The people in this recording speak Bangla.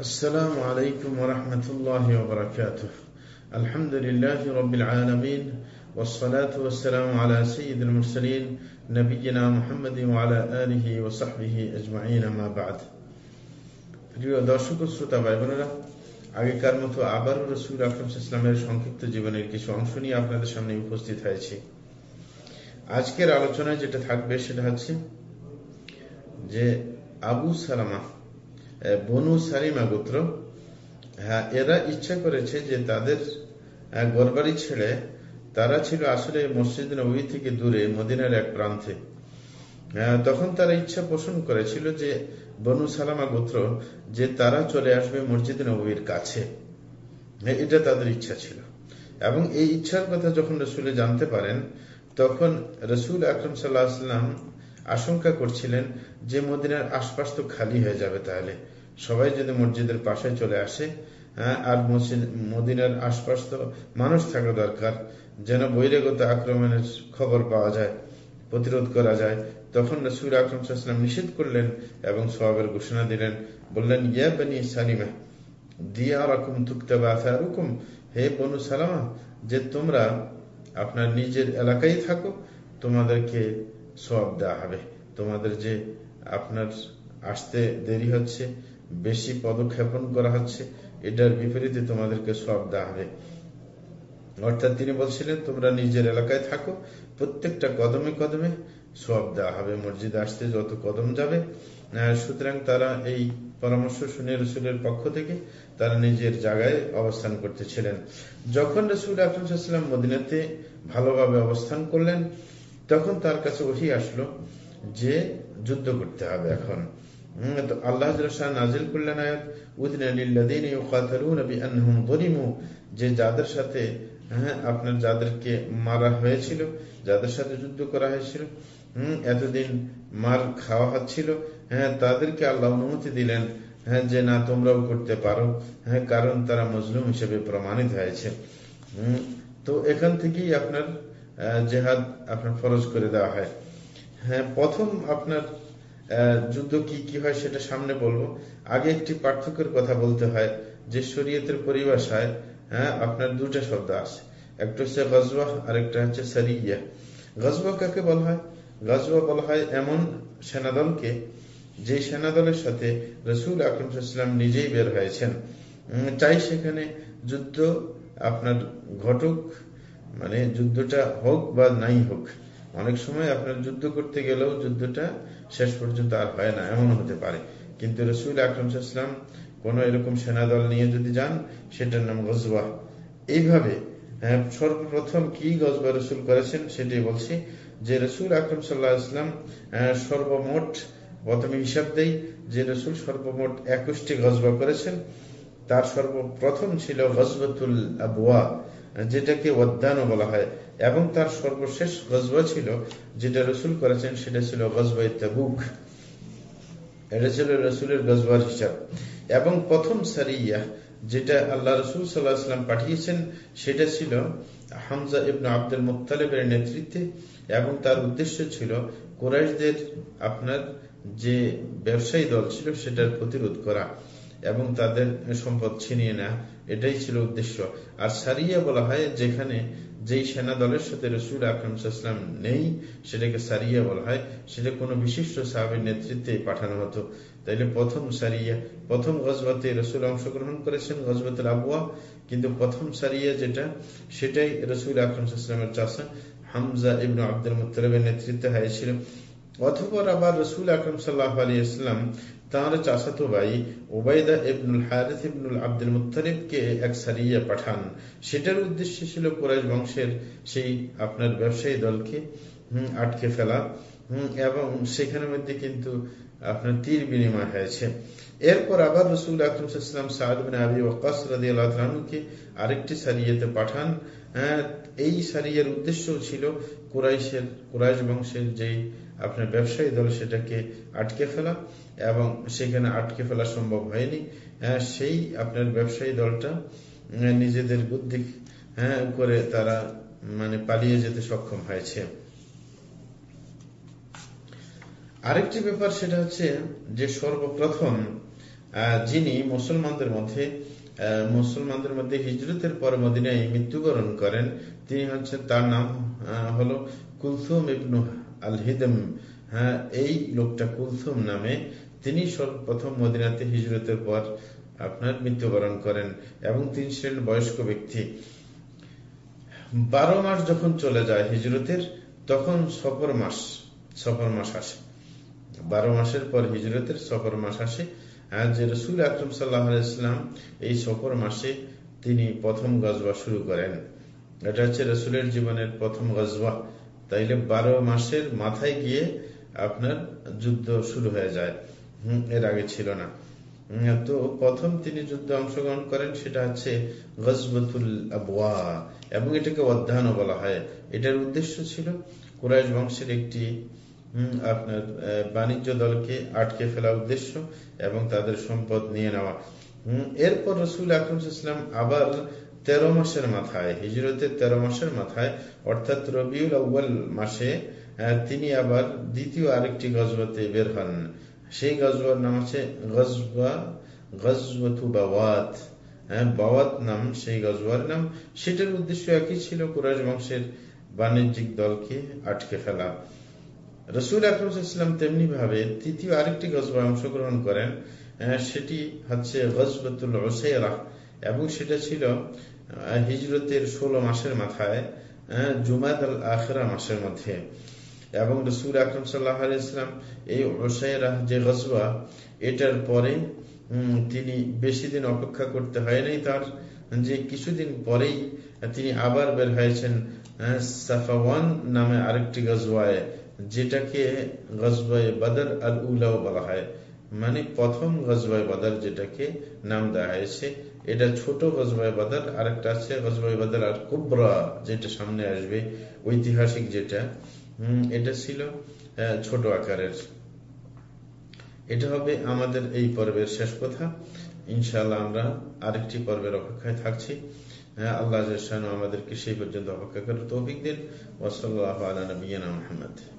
السلام عليكم ورحمة الله وبركاته الحمد لله رب العالمين والصلاة والسلام على سيد المرسلين نبينا محمد وعلى آله وصحبه أجمعين ما بعد প্রিয় দর্শক ও শ্রোতা ভাই বোনেরা আগেকার মতো আবারও রসুল আকরম ইসলামের সংক্ষিপ্ত জীবনের কিছু অংশ নিয়ে আপনাদের সামনে উপস্থিত হয়েছি আজকের আলোচনায় যেটা থাকবে সেটা হচ্ছে যে আবু সালামা বনু সালিমা গোত্র হ্যাঁ এরা ইচ্ছা করেছে যে তাদের গরবাড়ি ছেড়ে তারা ছিল আসলে মসজিদ নবী থেকে দূরে, মদিনার এক প্রান্তে। তখন তারা ইচ্ছা পোষণ করেছিল যে বনু সালামা গোত্র, যে তারা চলে আসবে মসজিদ নবীর কাছে। এটা তাদের ইচ্ছা ছিল। এবং এই ইচ্ছার কথা যখন রসুলে জানতে পারেন, তখন রসুল আকরম সাল্লাহাম আশঙ্কা করছিলেন যে মদিনার আশপাশ তো খালি হয়ে যাবে তাহলে। সবাই যদি মসজিদের পাশে চলে আসে হ্যাঁ আর মদিনার আশপাশ তো মানুষ থাকা দরকার, যেন বহিরাগত আক্রমণের খবর পাওয়া যায়, প্রতিরোধ করা যায়। তখন রসুল আকরম সাল্লাম নিষেধ করলেন এবং সবের ঘোষণা দিলেন, বললেন, ইয়া বানি সালিমা দিয়া রকম তুক্তাবাহুকুম হে বনু সালামা, যে তোমরা আপনার নিজের এলাকায় থাকো, তোমাদেরকে সব দেওয়া হবে। তোমাদের যে আপনার আসতে দেরি হচ্ছে, বেশি পদক্ষেপণ করা হচ্ছে, এটার বিপরীতে তোমাদেরকে সব দেওয়া হবে। অর্থাৎ তিনি বলছিলেন, তোমরা নিজের এলাকায় থাকো, প্রত্যেকটা কদমে কদমে সব দেওয়া হবে। মসজিদে আসতে যত কদম যাবে সুতরাং তারা এই পরামর্শ শুনে রসুলের পক্ষ থেকে তারা নিজের জায়গায় অবস্থান করতেছিলেন। যখন রসুল আকরমসাল্লাম মদিনাতে ভালোভাবে অবস্থান করলেন তখন তার কাছে ওহি আসলো যে যুদ্ধ করতে হবে এখন। হ্যাঁ যুদ্ধ করা হয়েছিল হম এতদিন মার খাওয়া হচ্ছিল হ্যাঁ তাদেরকে আল্লাহ অনুমতি দিলেন হ্যাঁ যে না, তোমরাও করতে পারো হ্যাঁ কারণ তারা মজলুম হিসেবে প্রমাণিত হয়েছে। হম তো এখান থেকেই আপনার জেহাদ আপনার ফরজ করে দেওয়া হয়। হ্যাঁ প্রথম আপনার যুদ্ধ কি কি হয় সেটা সামনে বলব। আগে একটি পার্থক্যের কথা বলতে হয়, যে শরীয়তের পরিভাষায় হ্যাঁ আপনার দুটা শব্দ আছে। একটা হচ্ছে গজওয়া আর একটা হচ্ছে সারিয়া। গজওয়া কাকে বলা হয়? গজওয়া বলা হয় এমন সেনাদলকে, যে সেনাদলের সাথে রসুল আকরমসাল্লাম নিজেই বের হয়েছেন। চাই সেখানে যুদ্ধ আপনার ঘটক মানে যুদ্ধটা হোক বা নাই হোক, অনেক সময় আপনার যুদ্ধ করতে গেলেও যুদ্ধটা শেষ পর্যন্ত আর হয় না এমন হতে পারে। কিন্তু রসুল আকরমসাল্লাম কোন এরকম সেনাদল নিয়ে যদি যান, সেটার নাম গজবা এইভাবে সর্বপ্রথম কি গজবা রসুল করেছেন সেটাই বলছি যে রসুল আকরম সাল্লাহ ইসলাম সর্বমোট প্রথমে হিসাব দেই যে রসুল সর্বমোট একুশটি গজবা করেছেন। তার সর্বপ্রথম ছিল গজবতুল আবুয়া যেটাকে ওদ্যানও বলা হয়। এবং তার সর্বশেষ গজবা ছিল, যেটা রসুল করেছেন, সেটা ছিল গজবাই তাবুক। এটা ছিল রসুলের গজবার হিসাব। এবং প্রথম সারিয়া, যেটা আল্লাহ রসুল সাল্লাহাম পাঠিয়েছেন, সেটা ছিল হামজা ইবন আব্দুল মুতালেবের নেতৃত্বে। এবং তার উদ্দেশ্য ছিল কোরাইশদের আপনার যে ব্যবসায়ী দল ছিল, সেটার প্রতিরোধ করা। এবং তাদের সম্পদ ছিনিয়ে নেওয়া এটাই ছিল উদ্দেশ্য। আর সারিয়া বলা হয় যেখানে যেই সেনা দলের সাথে রসুল আকরমসাল্লাম নেই, সেটাকে সারিয়া বলা হয়। সেটা কোনো বিশিষ্ট সাহাবের নেতৃত্বে পাঠানো হতো। তাইলে প্রথম সারিয়া, প্রথম গজবাতে রসুল অংশগ্রহণ করেছেন গজবাতুল আবুয়া কিন্তু প্রথম সারিয়া যেটা, সেটাই রসুল আকরমসাল্লামের চাষা হামজা ইবন আব্দুল মুতরবের নেতৃত্বে হয়েছিল অথবা আবার রসুল আকরম সাল্লাহ আলী ইসলাম তাঁর চাচাতো ভাই ওবায়দা ইবনুল হারিস ইবনুল আব্দুল মুতালিবকে এক সারিয়া পাঠান। সেটার উদ্দেশ্য ছিল কোরাইশ বংশের সেই আপনার ব্যবসায়ী দলকে আটকে ফেলা এবং সেখানের মধ্যে কিন্তু আপনার তীর বিনিময় হয়েছে। এরপর আবার রসুল আকরমসাল্লাম সাহাদিন আবি ওকাস রাজি আল্লাহকে আরেকটি সারিয়াতে পাঠান। এই সারিয়ার উদ্দেশ্য ছিল কোরাইশের, কোরাইশ বংশের যেই আপনার ব্যবসায়ী দল সেটাকে আটকে ফেলা এবং সেখানে আটকে ফেলা সম্ভব হয়নি। সেই আপনার ব্যবসায়ী দলটা নিজেদের বুদ্ধি হ্যাঁ করে তারা মানে পালিয়ে যেতে সক্ষম হয়েছে। আরেকটি ব্যাপার সেটা হচ্ছে যে সর্বপ্রথম যিনি মুসলমানদের মধ্যে মুসলমানদের মধ্যে হিজরতের পর মদিনায় মৃত্যুবরণ করেন। তিনি হচ্ছেন, তার নাম হলো কুলসুম ইবনু আল হিদম হ্যাঁ এই লোকটা কুলসুম নামে। তিনি সর্বপ্রথম মদিনাতে হিজরতের পর আপনার মৃত্যুবরণ করেন এবং তিনি ছিলেন বয়স্ক ব্যক্তি। বারো মাস যখন চলে যায় হিজরতের, তখন সফর মাস সফর মাস আসে। বারো মাসের পর হিজরতের সফর মাস আসে। যে রসুল আকরম সাল্লাহাম এই সফর মাসে তিনি প্রথম গজবা শুরু করেন। এটা হচ্ছে রসুলের জীবনের প্রথম গজবা তাইলে বারো মাসের মাথায় গিয়ে আপনার যুদ্ধ শুরু হয়ে যায়। এর আগে ছিল না। তো প্রথম তিনি যুদ্ধে অংশগ্রহণ করেন সেটা হচ্ছে গজবতুল আবওয়া, এবং এটাকে অধ্যয়ন বলা হয়। এটার উদ্দেশ্য ছিল কুরাইশ বংশের একটি আপনার বাণিজ্য দলকে আটকে ফেলা উদ্দেশ্য এবং তাদের সম্পদ নিয়ে নেওয়া। এরপর রসুল আকরম ইসলাম আবার তেরো মাসের মাথায়, হিজরতের তেরো মাসের মাথায়, অর্থাৎ রবিউল আউ্বাল মাসে তিনি আবার দ্বিতীয় আরেকটি গজবাতে বের হন। সেই গজবার নাম আছে গজবা গজবতু বাওয়াত। হ্যাঁ বাওয়াত নাম, সেই গজবার নাম। সেটার উদ্দেশ্য একই ছিল কুরাজ বংশের বাণিজ্যিক দলকে আটকে ফেলা। রসুল আকরম তেমনি ভাবে তৃতীয় আরেকটি গজবায় অংশগ্রহণ করেন সেটি হচ্ছে গজবতুল ওসেরা এবং সেটা ছিল হিজরতের ষোলো মাসের মাথায় জুমাদ আল আখরা মাসের মধ্যে। এবং রসুল আকরম সাল্লাহ ইসলাম এই ওসাইরা যে গজবা এটার পরে তিনি বেশি দিন অপেক্ষা করতে হয় নাই তার যে কিছুদিন পরেই তিনি আবার বের হয়েছেন সাফাওয়ান নামে আরেকটি গজবায় যেটাকে গজবায় বাদর আল উলাও বলা হয় মানে প্রথম গজবায় বাদার যেটাকে নাম দেওয়া হয়েছে, এটা ছোট গজবায় বাদার, আরেকটা আছে গজবায় বাদার আর কুবরা যেটা সামনে আসবে, ঐতিহাসিক যেটা। এটা ছিল ছোট আকারের। এটা হবে আমাদের এই পর্বের শেষ কথা। ইনশাল্লাহ আমরা আরেকটি পর্বের অপেক্ষায় থাকছি। আল্লাহ আমাদেরকে সেই পর্যন্ত অপেক্ষা করে তৌফিক দিন। ওসল্লাহ আলা নবীনা মোহাম্মদ।